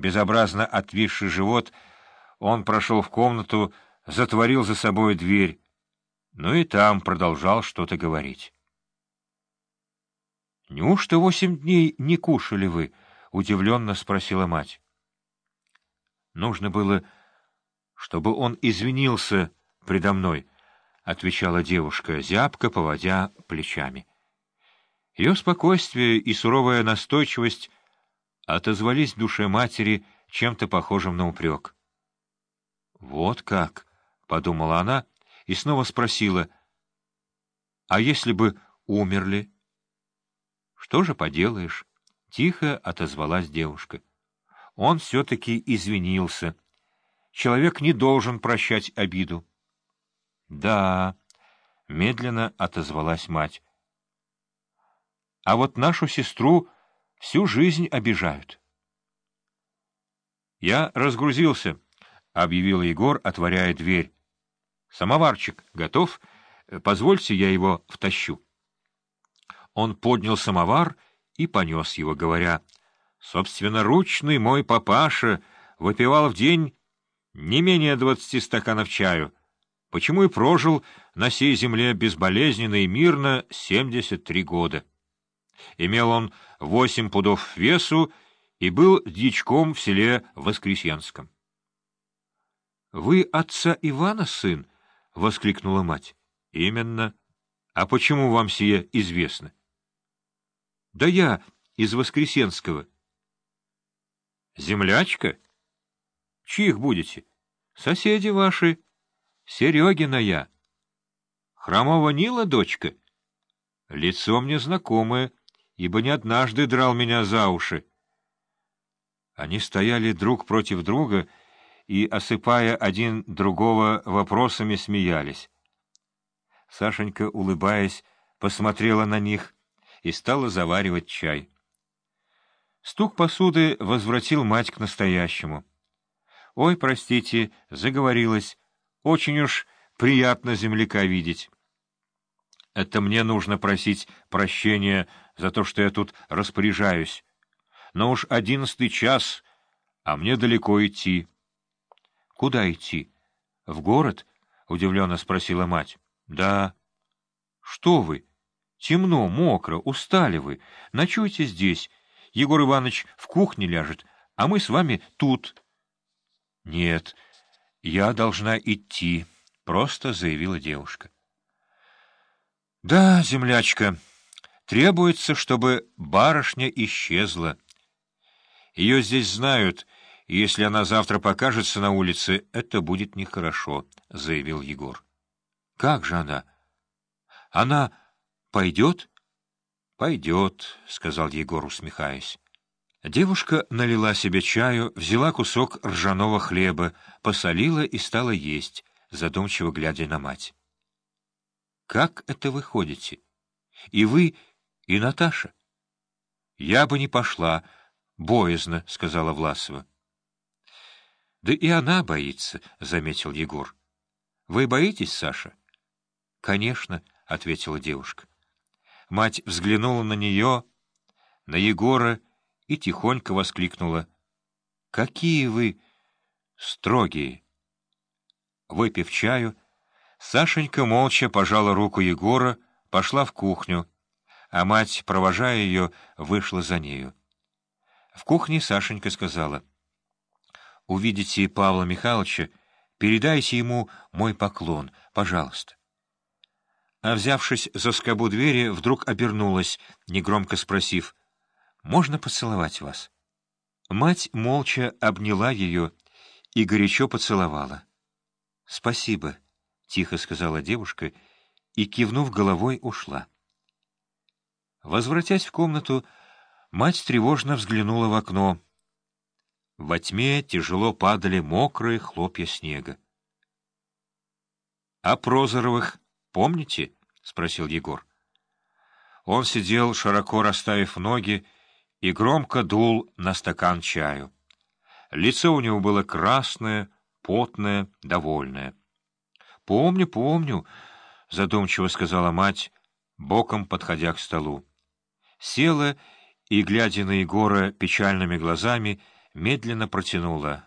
безобразно отвисший живот, он прошел в комнату, затворил за собой дверь, ну и там продолжал что-то говорить. — Неужто восемь дней не кушали вы? — удивленно спросила мать. Нужно было, чтобы он извинился предо мной, — отвечала девушка, зябко поводя плечами. Ее спокойствие и суровая настойчивость отозвались в душе матери чем-то похожим на упрек. «Вот как!» — подумала она и снова спросила, «А если бы умерли?» «Что же поделаешь?» — тихо отозвалась девушка. Он все-таки извинился. Человек не должен прощать обиду. «Да», — медленно отозвалась мать. «А вот нашу сестру всю жизнь обижают». «Я разгрузился», — объявил Егор, отворяя дверь. «Самоварчик готов? Позвольте, я его втащу». Он поднял самовар и понес его, говоря, «Собственноручный мой папаша выпивал в день не менее двадцати стаканов чаю, почему и прожил на сей земле безболезненно и мирно семьдесят три года. Имел он восемь пудов весу и был дичком в селе Воскресенском. — Вы отца Ивана сын? — воскликнула мать. — Именно. А почему вам сие известно? — Да я из Воскресенского. — Землячка? — Чьих будете? — Соседи ваши. Серегина я. — Хромого Нила дочка? — Лицо мне знакомое, ибо не однажды драл меня за уши. Они стояли друг против друга и, осыпая один другого вопросами, смеялись. Сашенька, улыбаясь, посмотрела на них и стала заваривать чай. Стук посуды возвратил мать к настоящему. «Ой, простите, заговорилась. Очень уж приятно земляка видеть. Это мне нужно просить прощения за то, что я тут распоряжаюсь. Но уж одиннадцатый час, а мне далеко идти». — Куда идти? — В город? — удивленно спросила мать. — Да. — Что вы? Темно, мокро, устали вы. Ночуйте здесь. Егор Иванович в кухне ляжет, а мы с вами тут. — Нет, я должна идти, — просто заявила девушка. — Да, землячка, требуется, чтобы барышня исчезла. Ее здесь знают — и если она завтра покажется на улице, это будет нехорошо, — заявил Егор. — Как же она? — Она пойдет? — Пойдет, — сказал Егор, усмехаясь. Девушка налила себе чаю, взяла кусок ржаного хлеба, посолила и стала есть, задумчиво глядя на мать. — Как это вы ходите? И вы, и Наташа? — Я бы не пошла, боязно, — сказала Власова. — Да и она боится, — заметил Егор. — Вы боитесь, Саша? — Конечно, — ответила девушка. Мать взглянула на нее, на Егора и тихонько воскликнула. — Какие вы строгие! Выпив чаю, Сашенька молча пожала руку Егора, пошла в кухню, а мать, провожая ее, вышла за нею. В кухне Сашенька сказала — увидите Павла Михайловича, передайте ему мой поклон, пожалуйста. А взявшись за скобу двери, вдруг обернулась, негромко спросив, «Можно поцеловать вас?» Мать молча обняла ее и горячо поцеловала. «Спасибо», — тихо сказала девушка и, кивнув головой, ушла. Возвратясь в комнату, мать тревожно взглянула в окно — во тьме тяжело падали мокрые хлопья снега. — А Прозоровых помните? — спросил Егор. Он сидел, широко расставив ноги, и громко дул на стакан чаю. Лицо у него было красное, потное, довольное. — Помню, помню, — задумчиво сказала мать, боком подходя к столу. Села и, глядя на Егора печальными глазами, — медленно протянула.